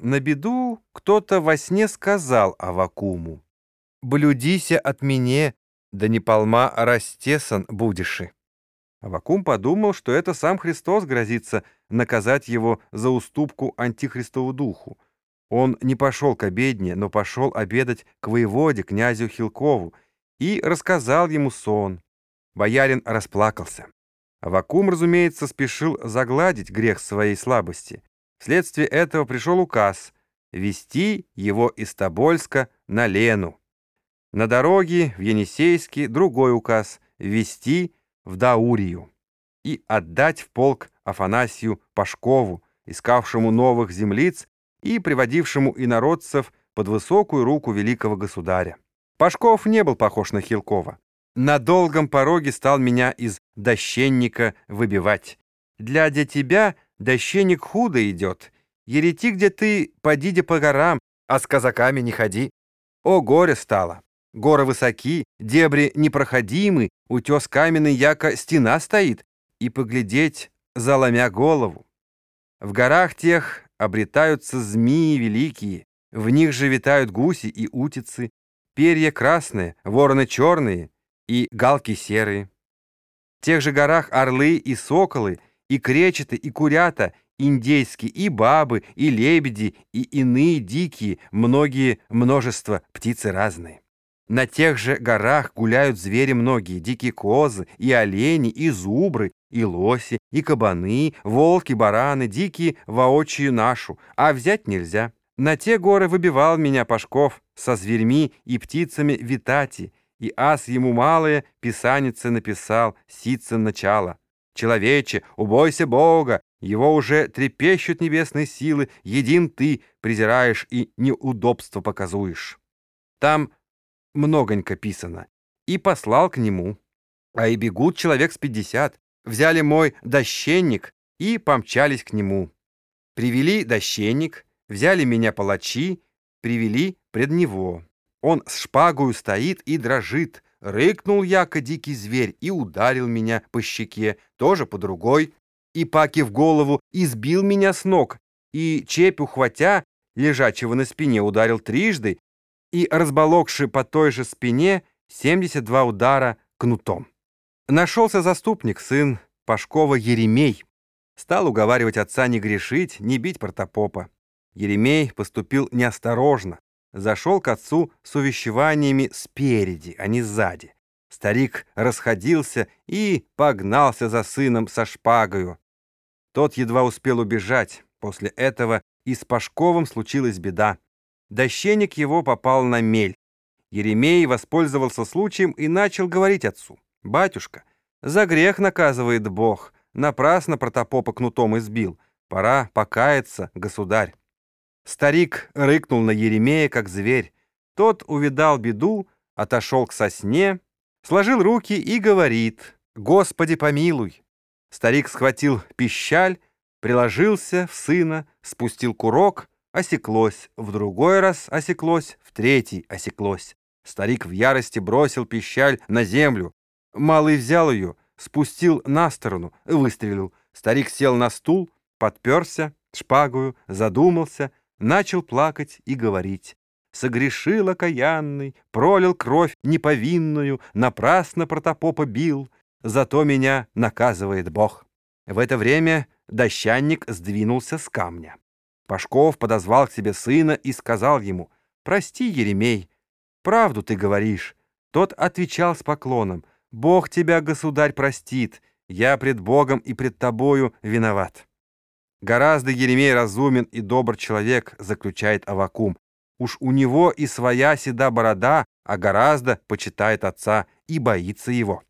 На беду кто-то во сне сказал Авакуму, «Блюдися от меня, да не полма растесан будеши». Авакум подумал, что это сам Христос грозится наказать его за уступку антихристову духу. Он не пошел к обедне, но пошел обедать к воеводе, князю Хилкову, и рассказал ему сон. Боярин расплакался. Авакум, разумеется, спешил загладить грех своей слабости. Вследствие этого пришел указ вести его из Тобольска на Лену. На дороге в Енисейске другой указ вести в Даурию и отдать в полк Афанасию Пашкову, искавшему новых землиц и приводившему инородцев под высокую руку великого государя. Пашков не был похож на Хилкова. На долгом пороге стал меня из дощенника выбивать. Для тебя дощенник худо идет. Еретик, где ты, подиди по горам, а с казаками не ходи. О, горе стало! Горы высоки, дебри непроходимы, утес каменный, яко стена стоит, и поглядеть, заломя голову. В горах тех обретаются змеи великие, в них же витают гуси и утицы, перья красные, вороны черные и галки серые. В тех же горах орлы и соколы, и кречеты, и курята, индейские, и бабы, и лебеди, и иные дикие, многие множество птицы разные. На тех же горах гуляют звери многие, дикие козы, и олени, и зубры, и лоси, и кабаны, волки, бараны, дикие воочию нашу, а взять нельзя. На те горы выбивал меня Пашков со зверьми и птицами витати, и ас ему малое писанице написал, ситцем начало. Человече, убойся Бога, его уже трепещут небесные силы, един ты презираешь и неудобство показуешь. Там многонько писано, и послал к нему. А и бегут человек с пятьдесят, взяли мой дощенник и помчались к нему. Привели дощенник, взяли меня палачи, привели пред него. Он с шпагою стоит и дрожит. Рыкнул яко дикий зверь и ударил меня по щеке, тоже по другой, и паки в голову избил меня с ног, и чепь ухватя, лежачего на спине, ударил трижды, и, разболокши по той же спине, 72 удара кнутом. Нашелся заступник, сын Пашкова Еремей. Стал уговаривать отца не грешить, не бить протопопа. Еремей поступил неосторожно. Зашел к отцу с увещеваниями спереди, а не сзади. Старик расходился и погнался за сыном со шпагою. Тот едва успел убежать. После этого и с Пашковым случилась беда. Дощенник его попал на мель. Еремей воспользовался случаем и начал говорить отцу. «Батюшка, за грех наказывает Бог. Напрасно протопопа кнутом избил. Пора покаяться, государь». Старик рыкнул на Еремея, как зверь. Тот увидал беду, отошел к сосне, сложил руки и говорит «Господи, помилуй». Старик схватил пищаль, приложился в сына, спустил курок — осеклось, в другой раз осеклось, в третий осеклось. Старик в ярости бросил пищаль на землю. Малый взял ее, спустил на сторону, выстрелил. Старик сел на стул, подперся шпагою, задумался, начал плакать и говорить. Согрешил окаянный, пролил кровь неповинную, напрасно протопопа бил, зато меня наказывает Бог. В это время дощанник сдвинулся с камня. Пашков подозвал к себе сына и сказал ему, «Прости, Еремей, правду ты говоришь». Тот отвечал с поклоном, «Бог тебя, государь, простит, я пред Богом и пред тобою виноват». Гораздо Еремей разумен и добр человек, заключает Авакум. Уж у него и своя седа борода, а гораздо почитает отца и боится его.